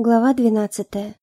Глава двенадцатая.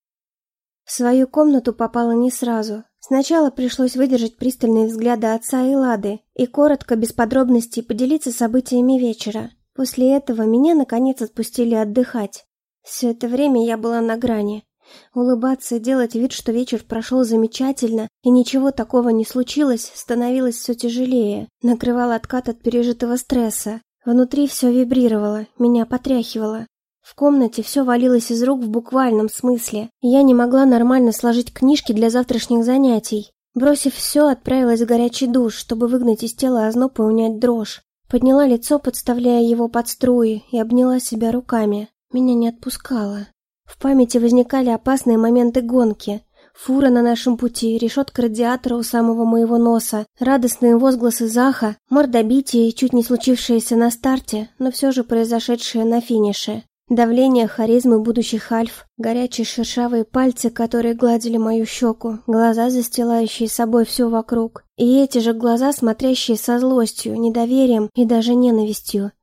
В свою комнату попала не сразу. Сначала пришлось выдержать пристальные взгляды отца и Лады и коротко, без подробностей, поделиться событиями вечера. После этого меня, наконец, отпустили отдыхать. Все это время я была на грани. Улыбаться делать вид, что вечер прошел замечательно и ничего такого не случилось, становилось все тяжелее. Накрывал откат от пережитого стресса. Внутри все вибрировало, меня потряхивало. В комнате все валилось из рук в буквальном смысле, я не могла нормально сложить книжки для завтрашних занятий. Бросив все, отправилась в горячий душ, чтобы выгнать из тела озноб и унять дрожь. Подняла лицо, подставляя его под струи, и обняла себя руками. Меня не отпускало. В памяти возникали опасные моменты гонки. Фура на нашем пути, решетка радиатора у самого моего носа, радостные возгласы Заха, мордобитие, чуть не случившееся на старте, но все же произошедшее на финише. Давление харизмы будущих альф, горячие шершавые пальцы, которые гладили мою щеку, глаза, застилающие собой все вокруг, и эти же глаза, смотрящие со злостью, недоверием и даже ненавистью.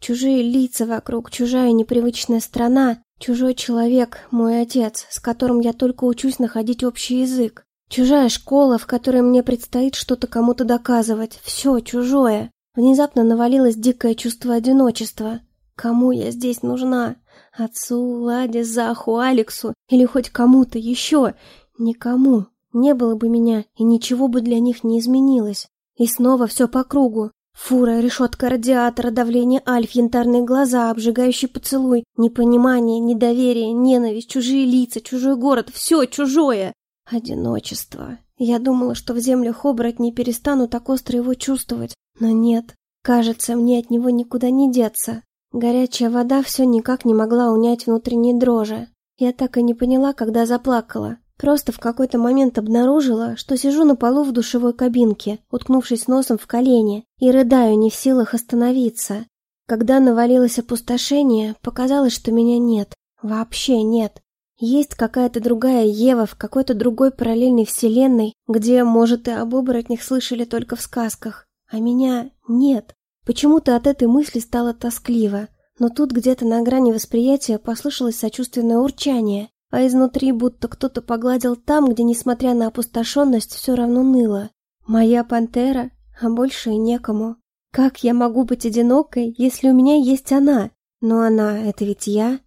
Чужие лица вокруг, чужая непривычная страна, чужой человек, мой отец, с которым я только учусь находить общий язык. Чужая школа, в которой мне предстоит что-то кому-то доказывать. Все чужое. Внезапно навалилось дикое чувство одиночества. Кому я здесь нужна? Отцу, Ладе, Заху, Алексу или хоть кому-то еще? Никому. Не было бы меня, и ничего бы для них не изменилось. И снова все по кругу. Фура, решетка радиатора, давление альф, янтарные глаза, обжигающий поцелуй, непонимание, недоверие, ненависть, чужие лица, чужой город, все чужое. Одиночество. Я думала, что в землях оборотней перестану так остро его чувствовать, но нет. Кажется, мне от него никуда не деться. Горячая вода все никак не могла унять внутренние дрожи. Я так и не поняла, когда заплакала. Просто в какой-то момент обнаружила, что сижу на полу в душевой кабинке, уткнувшись носом в колени, и рыдаю не в силах остановиться. Когда навалилось опустошение, показалось, что меня нет. Вообще нет. Есть какая-то другая Ева в какой-то другой параллельной вселенной, где, может, и об оборотнях слышали только в сказках. А меня нет. Почему-то от этой мысли стало тоскливо, но тут где-то на грани восприятия послышалось сочувственное урчание, а изнутри будто кто-то погладил там, где, несмотря на опустошенность, все равно ныло. Моя пантера, а больше и некому. Как я могу быть одинокой, если у меня есть она? Но она — это ведь я.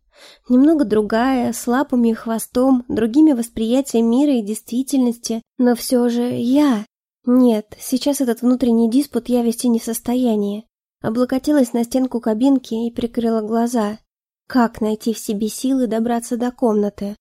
Немного другая, с лапами и хвостом, другими восприятием мира и действительности, но все же я. Нет, сейчас этот внутренний диспут я вести не в состоянии. Облокотилась на стенку кабинки и прикрыла глаза. Как найти в себе силы добраться до комнаты?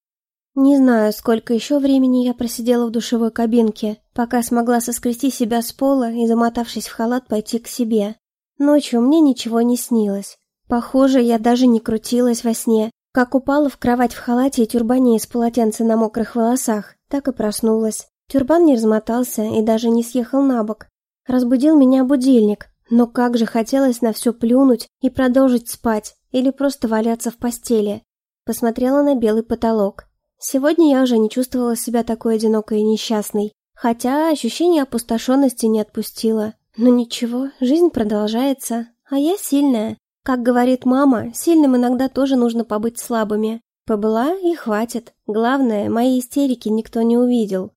Не знаю, сколько еще времени я просидела в душевой кабинке, пока смогла соскрести себя с пола и, замотавшись в халат, пойти к себе. Ночью мне ничего не снилось. Похоже, я даже не крутилась во сне. Как упала в кровать в халате и тюрбане из полотенца на мокрых волосах, так и проснулась. Тюрбан не размотался и даже не съехал на бок. Разбудил меня будильник, но как же хотелось на все плюнуть и продолжить спать, или просто валяться в постели. Посмотрела на белый потолок. Сегодня я уже не чувствовала себя такой одинокой и несчастной, хотя ощущение опустошенности не отпустило. Но ничего, жизнь продолжается, а я сильная. Как говорит мама, сильным иногда тоже нужно побыть слабыми. Побыла и хватит. Главное, мои истерики никто не увидел.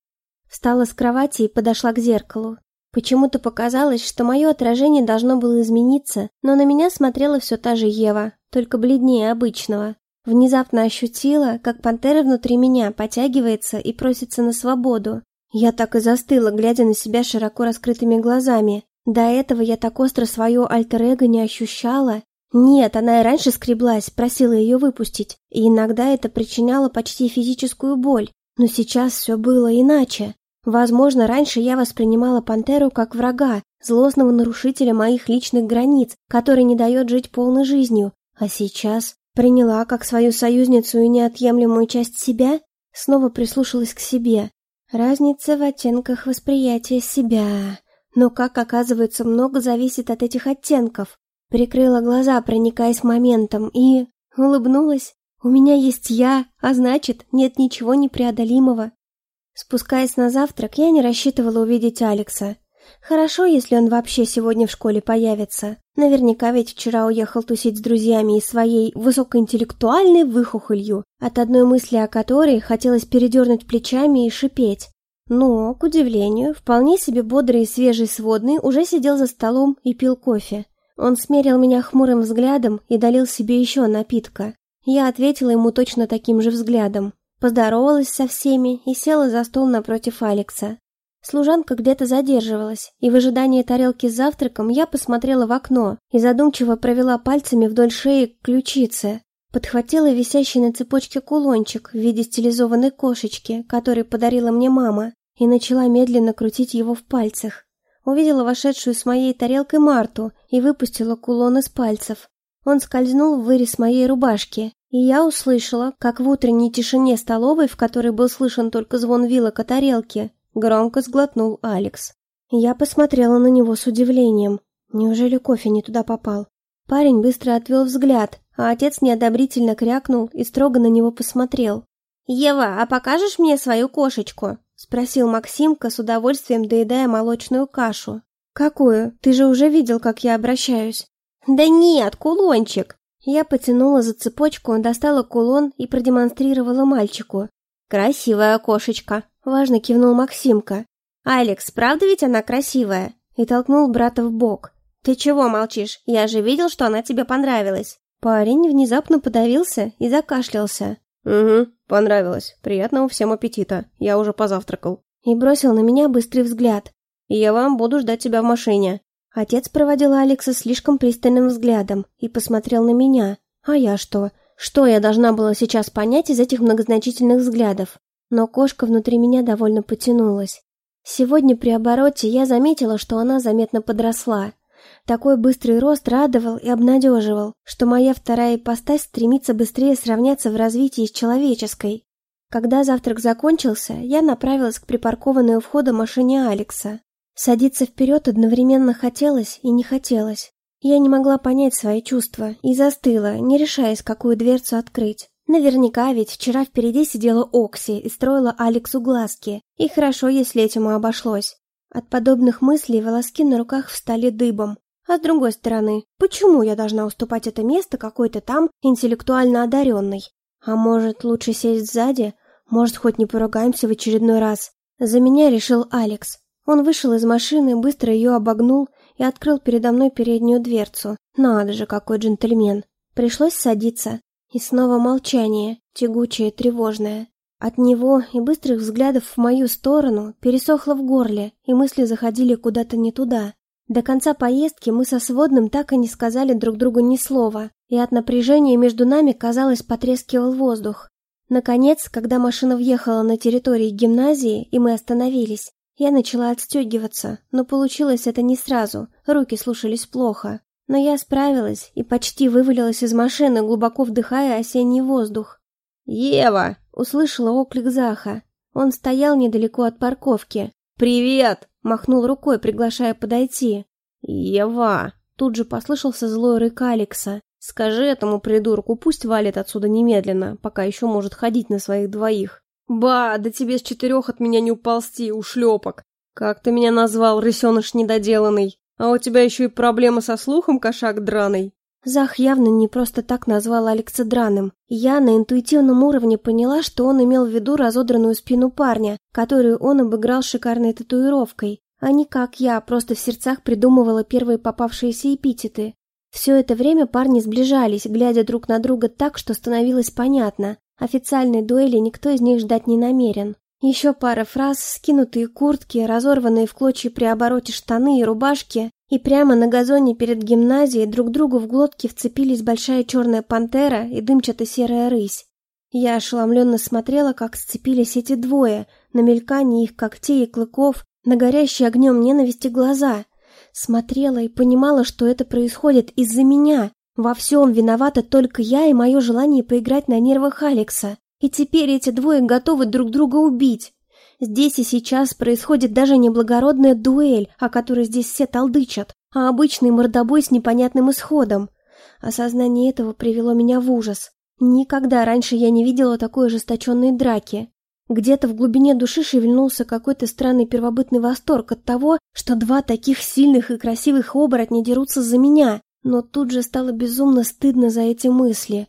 Встала с кровати и подошла к зеркалу. Почему-то показалось, что мое отражение должно было измениться, но на меня смотрела все та же Ева, только бледнее обычного. Внезапно ощутила, как пантера внутри меня потягивается и просится на свободу. Я так и застыла, глядя на себя широко раскрытыми глазами. До этого я так остро свое альтер-эго не ощущала. Нет, она и раньше скреблась, просила ее выпустить, и иногда это причиняло почти физическую боль. Но сейчас все было иначе. Возможно, раньше я воспринимала пантеру как врага, злостного нарушителя моих личных границ, который не дает жить полной жизнью, а сейчас приняла как свою союзницу и неотъемлемую часть себя, снова прислушалась к себе. Разница в оттенках восприятия себя. Но, как оказывается, много зависит от этих оттенков. Прикрыла глаза, проникаясь моментом, и улыбнулась. У меня есть я, а значит, нет ничего непреодолимого. Спускаясь на завтрак, я не рассчитывала увидеть Алекса. Хорошо, если он вообще сегодня в школе появится. Наверняка ведь вчера уехал тусить с друзьями и своей высокоинтеллектуальной выхухолью, от одной мысли о которой хотелось передернуть плечами и шипеть. Но, к удивлению, вполне себе бодрый и свежий сводный уже сидел за столом и пил кофе. Он смерил меня хмурым взглядом и долил себе еще напитка. Я ответила ему точно таким же взглядом. Поздоровалась со всеми и села за стол напротив Алекса. Служанка где-то задерживалась, и в ожидании тарелки с завтраком я посмотрела в окно и задумчиво провела пальцами вдоль шеи к ключице. Подхватила висящий на цепочке кулончик в виде стилизованной кошечки, который подарила мне мама, и начала медленно крутить его в пальцах. Увидела вошедшую с моей тарелкой Марту и выпустила кулон из пальцев. Он скользнул в вырез моей рубашки, и я услышала, как в утренней тишине столовой, в которой был слышен только звон вилок о тарелке, Громко сглотнул Алекс. Я посмотрела на него с удивлением. Неужели кофе не туда попал? Парень быстро отвел взгляд, а отец неодобрительно крякнул и строго на него посмотрел. «Ева, а покажешь мне свою кошечку?» — спросил Максимка с удовольствием, доедая молочную кашу. «Какую? Ты же уже видел, как я обращаюсь». «Да нет, кулончик!» Я потянула за цепочку, достала кулон и продемонстрировала мальчику. «Красивая кошечка», Важно кивнул Максимка. «Алекс, правда ведь она красивая?» И толкнул брата в бок. «Ты чего молчишь? Я же видел, что она тебе понравилась». Парень внезапно подавился и закашлялся. «Угу, понравилось. Приятного всем аппетита. Я уже позавтракал». И бросил на меня быстрый взгляд. «Я вам буду ждать тебя в машине». Отец проводил Алекса слишком пристальным взглядом и посмотрел на меня. А я что? Что я должна была сейчас понять из этих многозначительных взглядов? но кошка внутри меня довольно потянулась. Сегодня при обороте я заметила, что она заметно подросла. Такой быстрый рост радовал и обнадеживал, что моя вторая ипостась стремится быстрее сравняться в развитии с человеческой. Когда завтрак закончился, я направилась к припаркованной у входа машине Алекса. Садиться вперед одновременно хотелось и не хотелось. Я не могла понять свои чувства и застыла, не решаясь, какую дверцу открыть. Наверняка ведь вчера впереди сидела Окси и строила Алексу глазки, и хорошо, если этим и обошлось. От подобных мыслей волоски на руках встали дыбом. А с другой стороны, почему я должна уступать это место какой-то там интеллектуально одаренной? А может, лучше сесть сзади? Может, хоть не поругаемся в очередной раз? За меня решил Алекс. Он вышел из машины, быстро ее обогнул и открыл передо мной переднюю дверцу. Надо же, какой джентльмен. Пришлось садиться. И снова молчание, тягучее, тревожное. От него и быстрых взглядов в мою сторону пересохло в горле, и мысли заходили куда-то не туда. До конца поездки мы со сводным так и не сказали друг другу ни слова, и от напряжения между нами, казалось, потрескивал воздух. Наконец, когда машина въехала на территорию гимназии, и мы остановились, я начала отстегиваться, но получилось это не сразу, руки слушались плохо. Но я справилась и почти вывалилась из машины, глубоко вдыхая осенний воздух. «Ева!» — услышала оклик Заха. Он стоял недалеко от парковки. «Привет!» — махнул рукой, приглашая подойти. «Ева!» — тут же послышался злой рык Алекса. «Скажи этому придурку, пусть валит отсюда немедленно, пока еще может ходить на своих двоих. Ба, да тебе с четырех от меня не уползти, ушлепок! Как ты меня назвал, рысеныш недоделанный!» А у тебя еще и проблемы со слухом, кошак драный. Зах явно не просто так назвал Алекса драным. Я на интуитивном уровне поняла, что он имел в виду разодранную спину парня, которую он обыграл шикарной татуировкой, а не как я, просто в сердцах придумывала первые попавшиеся эпитеты. Все это время парни сближались, глядя друг на друга так, что становилось понятно. Официальной дуэли никто из них ждать не намерен. Еще пара фраз, скинутые куртки, разорванные в клочья при обороте штаны и рубашки, и прямо на газоне перед гимназией друг другу в глотки вцепились большая черная пантера и дымчато-серая рысь. Я ошеломленно смотрела, как сцепились эти двое, на мелькание их когтей и клыков, на горящие огнем ненависти глаза. Смотрела и понимала, что это происходит из-за меня. Во всем виновата только я и мое желание поиграть на нервах Алекса. И теперь эти двое готовы друг друга убить. Здесь и сейчас происходит даже не благородная дуэль, о которой здесь все толдычат, а обычный мордобой с непонятным исходом. Осознание этого привело меня в ужас. Никогда раньше я не видела такой ожесточенной драки. Где-то в глубине души шевельнулся какой-то странный первобытный восторг от того, что два таких сильных и красивых оборотня дерутся за меня, но тут же стало безумно стыдно за эти мысли.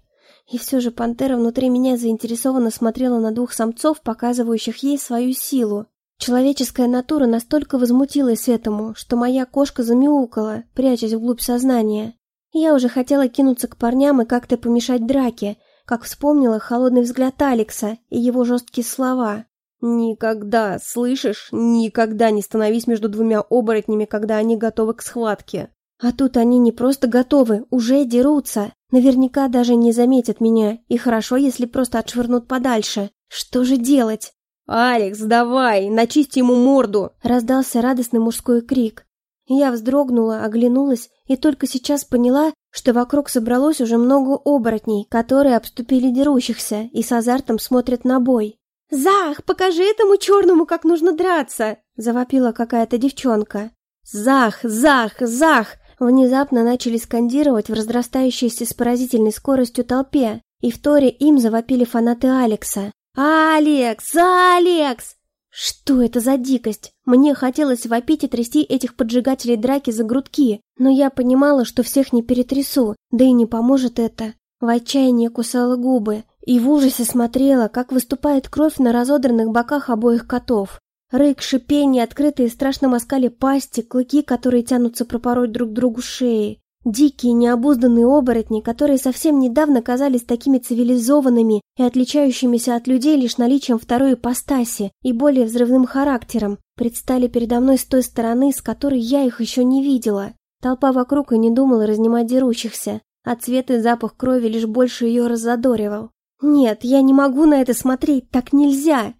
И все же пантера внутри меня заинтересованно смотрела на двух самцов, показывающих ей свою силу. Человеческая натура настолько возмутилась этому, что моя кошка замяукала, прячась вглубь сознания. Я уже хотела кинуться к парням и как-то помешать драке, как вспомнила холодный взгляд Алекса и его жесткие слова. «Никогда, слышишь, никогда не становись между двумя оборотнями, когда они готовы к схватке». А тут они не просто готовы, уже дерутся. Наверняка даже не заметят меня, и хорошо, если просто отшвырнут подальше. Что же делать? «Алекс, давай, начисти ему морду!» Раздался радостный мужской крик. Я вздрогнула, оглянулась и только сейчас поняла, что вокруг собралось уже много оборотней, которые обступили дерущихся и с азартом смотрят на бой. «Зах, покажи этому черному, как нужно драться!» — завопила какая-то девчонка. «Зах! Зах! Зах!» Внезапно начали скандировать в разрастающейся с поразительной скоростью толпе, и в торе им завопили фанаты Алекса. «Алекс! Алекс!» Что это за дикость? Мне хотелось вопить и трясти этих поджигателей драки за грудки, но я понимала, что всех не перетрясу, да и не поможет это. В отчаянии кусала губы и в ужасе смотрела, как выступает кровь на разодранных боках обоих котов. Рык, шипение, открытые страшно оскале пасти, клыки, которые тянутся пропороть друг другу шеи. Дикие, необузданные оборотни, которые совсем недавно казались такими цивилизованными и отличающимися от людей лишь наличием второй ипостаси и более взрывным характером, предстали передо мной с той стороны, с которой я их еще не видела. Толпа вокруг и не думала разнимать дерущихся, а цвет и запах крови лишь больше ее разодоривал. «Нет, я не могу на это смотреть, так нельзя!»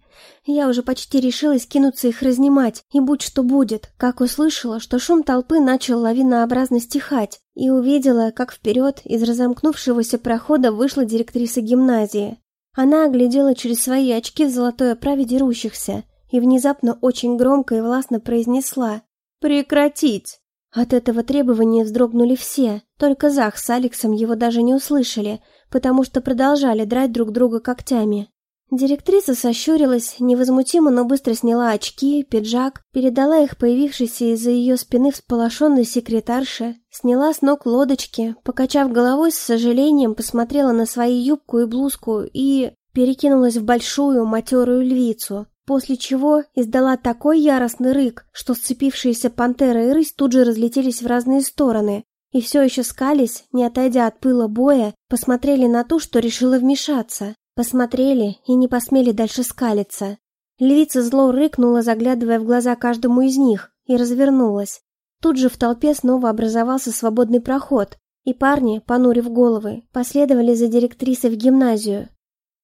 Я уже почти решилась кинуться их разнимать, и будь что будет, как услышала, что шум толпы начал лавинообразно стихать, и увидела, как вперед из разомкнувшегося прохода вышла директриса гимназии. Она оглядела через свои очки в золотой оправе дерущихся и внезапно очень громко и властно произнесла «Прекратить!». От этого требования вздрогнули все, только Зах с Алексом его даже не услышали, потому что продолжали драть друг друга когтями. Директриса сощурилась, невозмутимо, но быстро сняла очки, пиджак, передала их появившейся из-за ее спины всполошенной секретарше, сняла с ног лодочки, покачав головой с сожалением, посмотрела на свою юбку и блузку и перекинулась в большую матерую львицу, после чего издала такой яростный рык, что сцепившиеся пантера и рысь тут же разлетелись в разные стороны, и все еще скались, не отойдя от пыла боя, посмотрели на ту, что решила вмешаться. Посмотрели и не посмели дальше скалиться. Львица зло рыкнула, заглядывая в глаза каждому из них, и развернулась. Тут же в толпе снова образовался свободный проход, и парни, понурив головы, последовали за директрисой в гимназию.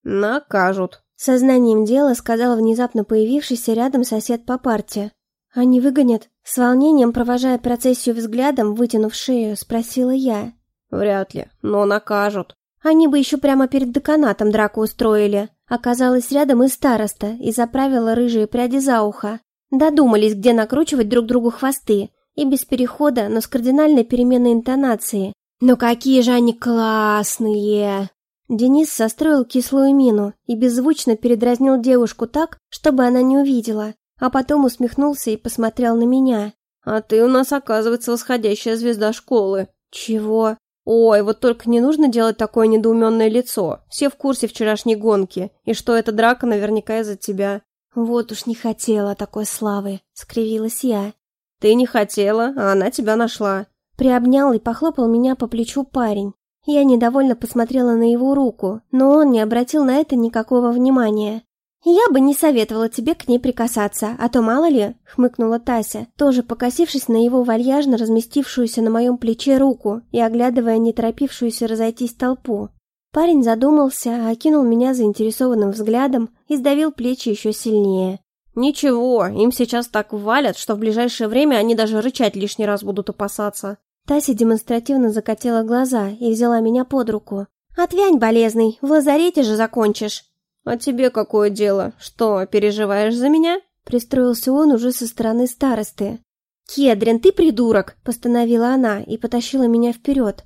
«Накажут», — сознанием дела сказал внезапно появившийся рядом сосед по парте. «Они выгонят?» С волнением, провожая процессию взглядом, вытянув шею, спросила я. «Вряд ли, но накажут». Они бы еще прямо перед деканатом драку устроили. Оказалось рядом и староста, и заправила рыжие пряди за ухо. Додумались, где накручивать друг другу хвосты. И без перехода, но с кардинальной переменной интонации. «Но какие же они классные!» Денис состроил кислую мину и беззвучно передразнил девушку так, чтобы она не увидела, а потом усмехнулся и посмотрел на меня. «А ты у нас, оказывается, восходящая звезда школы». «Чего?» Ой, вот только не нужно делать такое недоуменное лицо. Все в курсе вчерашней гонки, и что эта драка наверняка из-за тебя. Вот уж не хотела такой славы, скривилась я. Ты не хотела, а она тебя нашла. Приобнял и похлопал меня по плечу парень. Я недовольно посмотрела на его руку, но он не обратил на это никакого внимания. «Я бы не советовала тебе к ней прикасаться, а то мало ли», — хмыкнула Тася, тоже покосившись на его вальяжно разместившуюся на моем плече руку и оглядывая не торопившуюся разойтись толпу. Парень задумался, окинул меня заинтересованным взглядом и сдавил плечи еще сильнее. «Ничего, им сейчас так валят, что в ближайшее время они даже рычать лишний раз будут опасаться». Тася демонстративно закатила глаза и взяла меня под руку. «Отвянь, болезный, в лазарете же закончишь». «А тебе какое дело? Что, переживаешь за меня?» Пристроился он уже со стороны старосты. «Кедрин, ты придурок!» – постановила она и потащила меня вперед.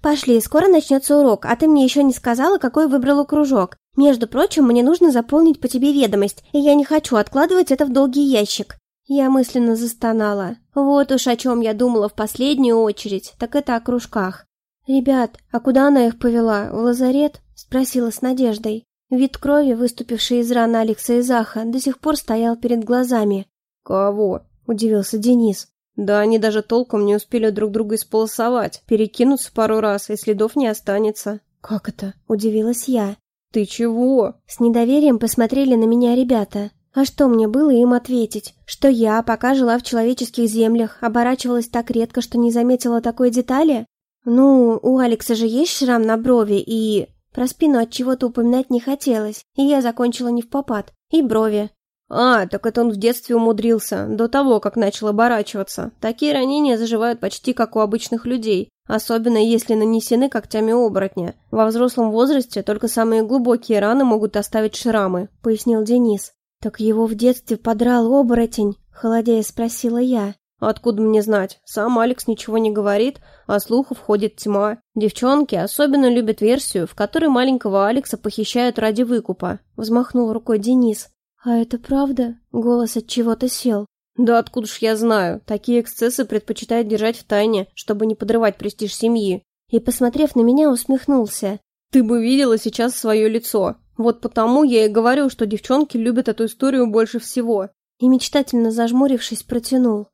«Пошли, скоро начнется урок, а ты мне еще не сказала, какой выбрала кружок. Между прочим, мне нужно заполнить по тебе ведомость, и я не хочу откладывать это в долгий ящик». Я мысленно застонала. Вот уж о чем я думала в последнюю очередь, так это о кружках. «Ребят, а куда она их повела? В лазарет?» — спросила с надеждой. Вид крови, выступивший из раны Алекса и Заха, до сих пор стоял перед глазами. «Кого?» — удивился Денис. «Да они даже толком не успели друг друга исполосовать, перекинуться пару раз, и следов не останется». «Как это?» — удивилась я. «Ты чего?» С недоверием посмотрели на меня ребята. А что мне было им ответить? Что я, пока жила в человеческих землях, оборачивалась так редко, что не заметила такой детали? Ну, у Алекса же есть шрам на брови и... Про спину от чего-то упоминать не хотелось, и я закончила не в попад. И брови. А, так это он в детстве умудрился, до того, как начал оборачиваться. Такие ранения заживают почти как у обычных людей, особенно если нанесены когтями оборотня. Во взрослом возрасте только самые глубокие раны могут оставить шрамы, пояснил Денис. Так его в детстве подрал оборотень, холодея спросила я. Откуда мне знать? Сам Алекс ничего не говорит, а слухов ходит тьма. Девчонки особенно любят версию, в которой маленького Алекса похищают ради выкупа. Взмахнул рукой Денис. А это правда? Голос от чего-то сел. Да откуда ж я знаю? Такие эксцессы предпочитают держать в тайне, чтобы не подрывать престиж семьи. И, посмотрев на меня, усмехнулся. Ты бы видела сейчас свое лицо. Вот потому я и говорю, что девчонки любят эту историю больше всего. И мечтательно зажмурившись, протянул.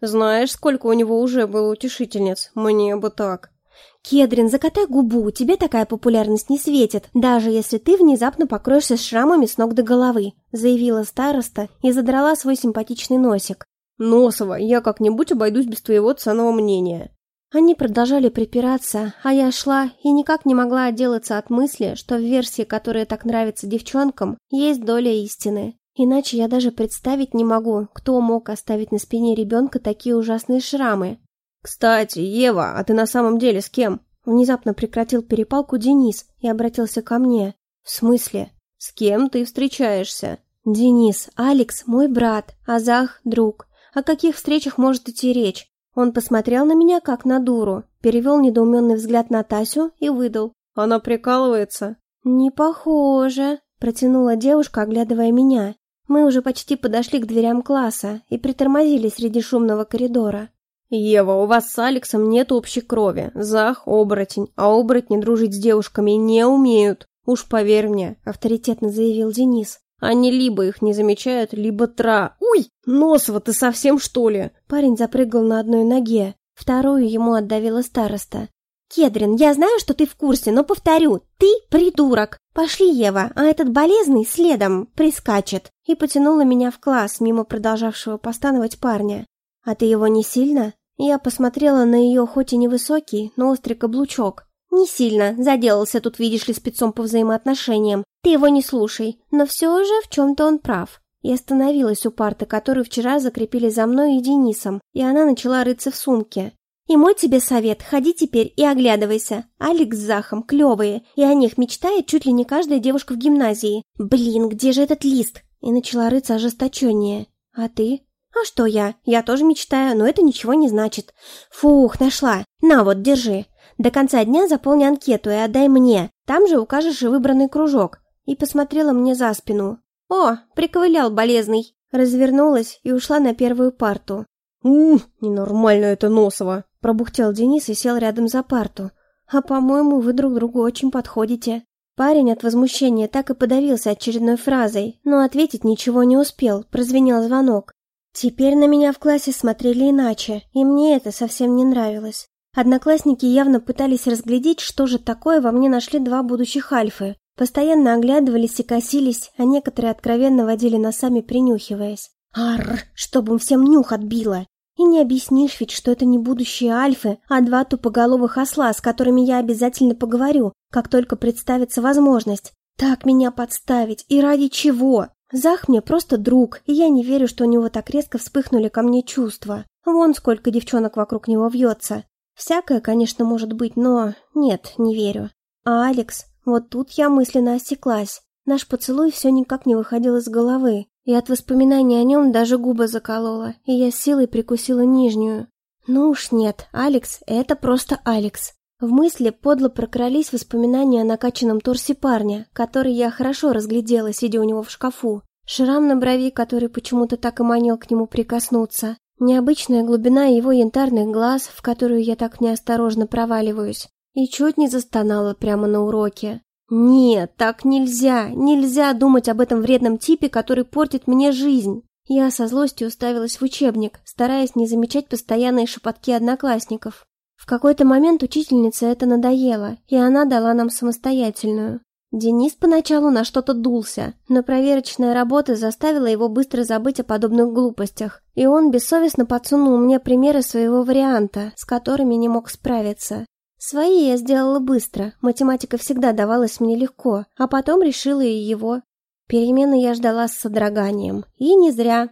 Знаешь, сколько у него уже было утешительниц? Мне бы так. Кедрин, закатай губу, тебе такая популярность не светит, даже если ты внезапно покроешься шрамами с ног до головы, заявила староста и задрала свой симпатичный носик. Носова, я как-нибудь обойдусь без твоего ценного мнения. Они продолжали припираться, а я шла и никак не могла отделаться от мысли, что в версии, которая так нравится девчонкам, есть доля истины. Иначе я даже представить не могу, кто мог оставить на спине ребенка такие ужасные шрамы. «Кстати, Ева, а ты на самом деле с кем?» Внезапно прекратил перепалку Денис и обратился ко мне. «В смысле? С кем ты встречаешься?» «Денис, Алекс – мой брат, Азах – друг. О каких встречах может идти речь?» Он посмотрел на меня, как на дуру, перевел недоуменный взгляд на Тасю и выдал. «Она прикалывается?» «Не похоже», – протянула девушка, оглядывая меня. Мы уже почти подошли к дверям класса и притормозили среди шумного коридора. «Ева, у вас с Алексом нет общей крови. Зах – оборотень, а оборотни дружить с девушками не умеют. Уж поверь мне», – авторитетно заявил Денис. «Они либо их не замечают, либо тра... Уй! Носова, ты совсем что ли?» Парень запрыгал на одной ноге. Вторую ему отдавила староста. «Кедрин, я знаю, что ты в курсе, но повторю, ты придурок. Пошли, Ева, а этот болезный следом прискачет». И потянула меня в класс, мимо продолжавшего постановать парня. «А ты его не сильно?» Я посмотрела на ее хоть и невысокий, но острый каблучок. «Не сильно. Заделался тут, видишь ли, спецом по взаимоотношениям. Ты его не слушай. Но все же в чем-то он прав». И остановилась у парты, которую вчера закрепили за мной и Денисом, и она начала рыться в сумке. И мой тебе совет, ходи теперь и оглядывайся. Алекс с Захом клевые, и о них мечтает чуть ли не каждая девушка в гимназии. Блин, где же этот лист? И начала рыться ожесточеннее. А ты? А что я? Я тоже мечтаю, но это ничего не значит. Фух, нашла. На вот, держи. До конца дня заполни анкету и отдай мне. Там же укажешь и выбранный кружок. И посмотрела мне за спину. О, приковылял болезный. Развернулась и ушла на первую парту. «Ух, ненормально это Носово!» Пробухтел Денис и сел рядом за парту. «А, по-моему, вы друг другу очень подходите». Парень от возмущения так и подавился очередной фразой, но ответить ничего не успел, прозвенел звонок. Теперь на меня в классе смотрели иначе, и мне это совсем не нравилось. Одноклассники явно пытались разглядеть, что же такое во мне нашли два будущих альфы. Постоянно оглядывались и косились, а некоторые откровенно водили носами, принюхиваясь. Арр, чтобы им всем нюх отбило. И не объяснишь ведь, что это не будущие альфы, а два тупоголовых осла, с которыми я обязательно поговорю, как только представится возможность. Так меня подставить, и ради чего? Зах мне просто друг, и я не верю, что у него так резко вспыхнули ко мне чувства. Вон сколько девчонок вокруг него вьется. Всякое, конечно, может быть, но... Нет, не верю. А Алекс... Вот тут я мысленно осеклась. Наш поцелуй все никак не выходил из головы. И от воспоминаний о нем даже губы заколола, и я силой прикусила нижнюю. Ну уж нет, Алекс — это просто Алекс. В мысли подло прокрались воспоминания о накачанном торсе парня, который я хорошо разглядела, сидя у него в шкафу. Шрам на брови, который почему-то так и манил к нему прикоснуться. Необычная глубина его янтарных глаз, в которую я так неосторожно проваливаюсь. И чуть не застонала прямо на уроке. Нет, так нельзя, нельзя думать об этом вредном типе, который портит мне жизнь. Я со злостью уставилась в учебник, стараясь не замечать постоянные шепотки одноклассников. В какой-то момент учительница это надоело, и она дала нам самостоятельную. Денис поначалу на что-то дулся, но проверочная работа заставила его быстро забыть о подобных глупостях, и он бессовестно подсунул мне примеры своего варианта, с которыми не мог справиться. Свои я сделала быстро, математика всегда давалась мне легко, а потом решила и его. Перемены я ждала с содроганием, и не зря.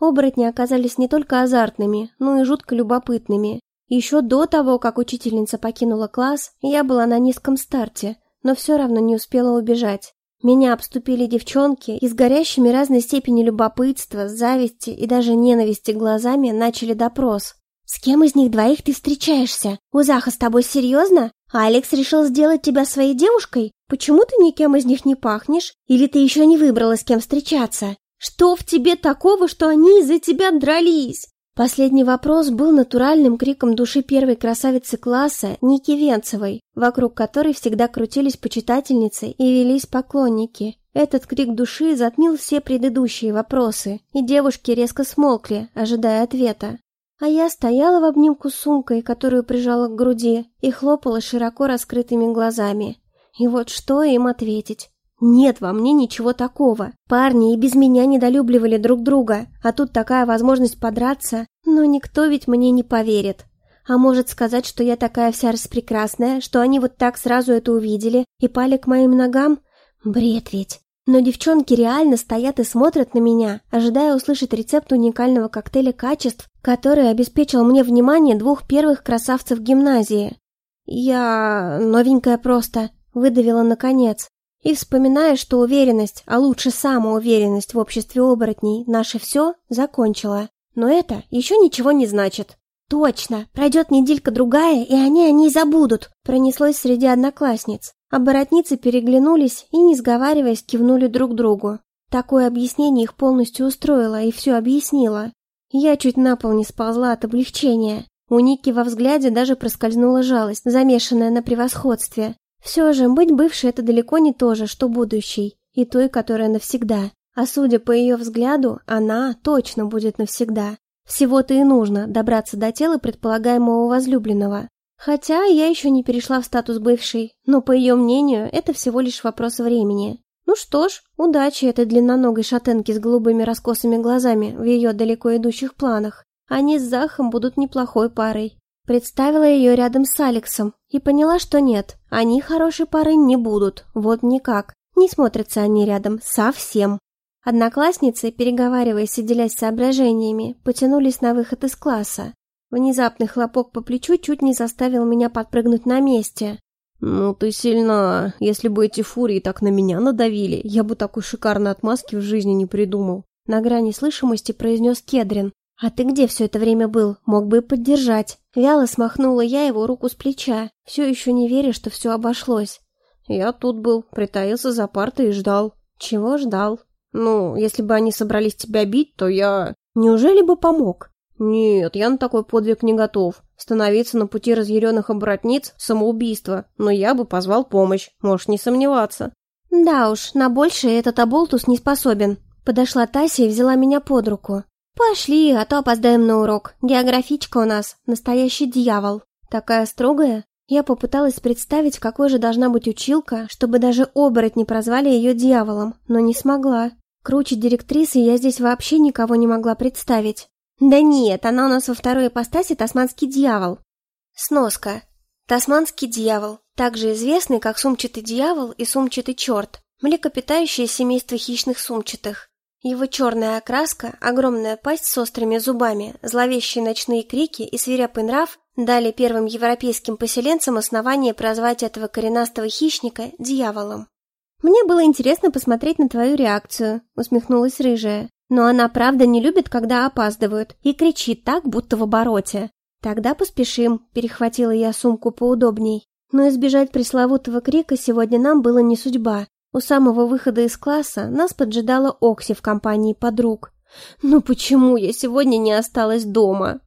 Оборотни оказались не только азартными, но и жутко любопытными. Еще до того, как учительница покинула класс, я была на низком старте – но все равно не успела убежать. Меня обступили девчонки и с горящими разной степени любопытства, зависти и даже ненависти глазами начали допрос. «С кем из них двоих ты встречаешься? Узаха с тобой серьезно? А Алекс решил сделать тебя своей девушкой? Почему ты никем из них не пахнешь? Или ты еще не выбрала, с кем встречаться? Что в тебе такого, что они из-за тебя дрались? Последний вопрос был натуральным криком души первой красавицы класса Ники Венцевой, вокруг которой всегда крутились почитательницы и велись поклонники. Этот крик души затмил все предыдущие вопросы, и девушки резко смолкли, ожидая ответа. А я стояла в обнимку с сумкой, которую прижала к груди, и хлопала широко раскрытыми глазами. И вот что им ответить? Нет во мне ничего такого. Парни и без меня недолюбливали друг друга, а тут такая возможность подраться, но никто ведь мне не поверит. А может сказать, что я такая вся распрекрасная, что они вот так сразу это увидели и пали к моим ногам? Бред ведь. Но девчонки реально стоят и смотрят на меня, ожидая услышать рецепт уникального коктейля качеств, который обеспечил мне внимание двух первых красавцев гимназии. Я новенькая просто, выдавила наконец. И вспоминая, что уверенность, а лучше самоуверенность в обществе оборотней наше все, закончила. Но это еще ничего не значит. «Точно! Пройдет неделька-другая, и они о ней забудут!» Пронеслось среди одноклассниц. Оборотницы переглянулись и, не сговариваясь, кивнули друг другу. Такое объяснение их полностью устроило и все объяснило. Я чуть на пол не сползла от облегчения. У Ники во взгляде даже проскользнула жалость, замешанная на превосходстве. Все же, быть бывшей — это далеко не то же, что будущей, и той, которая навсегда. А судя по ее взгляду, она точно будет навсегда. Всего-то и нужно добраться до тела предполагаемого возлюбленного. Хотя я еще не перешла в статус бывшей, но, по ее мнению, это всего лишь вопрос времени. Ну что ж, удачи этой длинноногой шатенке с голубыми раскосыми глазами в ее далеко идущих планах. Они с Захом будут неплохой парой. Представила ее рядом с Алексом и поняла, что нет, они хорошей парой не будут, вот никак. Не смотрятся они рядом совсем. Одноклассницы, переговариваясь и делясь соображениями, потянулись на выход из класса. Внезапный хлопок по плечу чуть не заставил меня подпрыгнуть на месте. «Ну ты сильна. Если бы эти фурии так на меня надавили, я бы такой шикарной отмазки в жизни не придумал». На грани слышимости произнес Кедрин. «А ты где все это время был? Мог бы и поддержать». Вяло смахнула я его руку с плеча, все еще не веря, что все обошлось. «Я тут был, притаился за партой и ждал». «Чего ждал?» «Ну, если бы они собрались тебя бить, то я...» «Неужели бы помог?» «Нет, я на такой подвиг не готов. Становиться на пути разъяренных оборотниц – самоубийство, но я бы позвал помощь, можешь не сомневаться». «Да уж, на большее этот оболтус не способен». Подошла Тася и взяла меня под руку. «Пошли, а то опоздаем на урок. Географичка у нас. Настоящий дьявол. Такая строгая». Я попыталась представить, какой же должна быть училка, чтобы даже оборотни прозвали ее дьяволом, но не смогла. Круче директрисы я здесь вообще никого не могла представить. Да нет, она у нас во второй ипостаси тасманский дьявол. Сноска. Тасманский дьявол, также известный как сумчатый дьявол и сумчатый черт, млекопитающее семейство хищных сумчатых. Его черная окраска, огромная пасть с острыми зубами, зловещие ночные крики и свирепый нрав дали первым европейским поселенцам основание прозвать этого коренастого хищника дьяволом. «Мне было интересно посмотреть на твою реакцию», — усмехнулась рыжая. «Но она правда не любит, когда опаздывают, и кричит так, будто в обороте». Тогда поспешим, перехватила я сумку поудобней. Но избежать пресловутого крика сегодня нам было не судьба. У самого выхода из класса нас поджидала Окси в компании подруг. «Ну почему я сегодня не осталась дома?»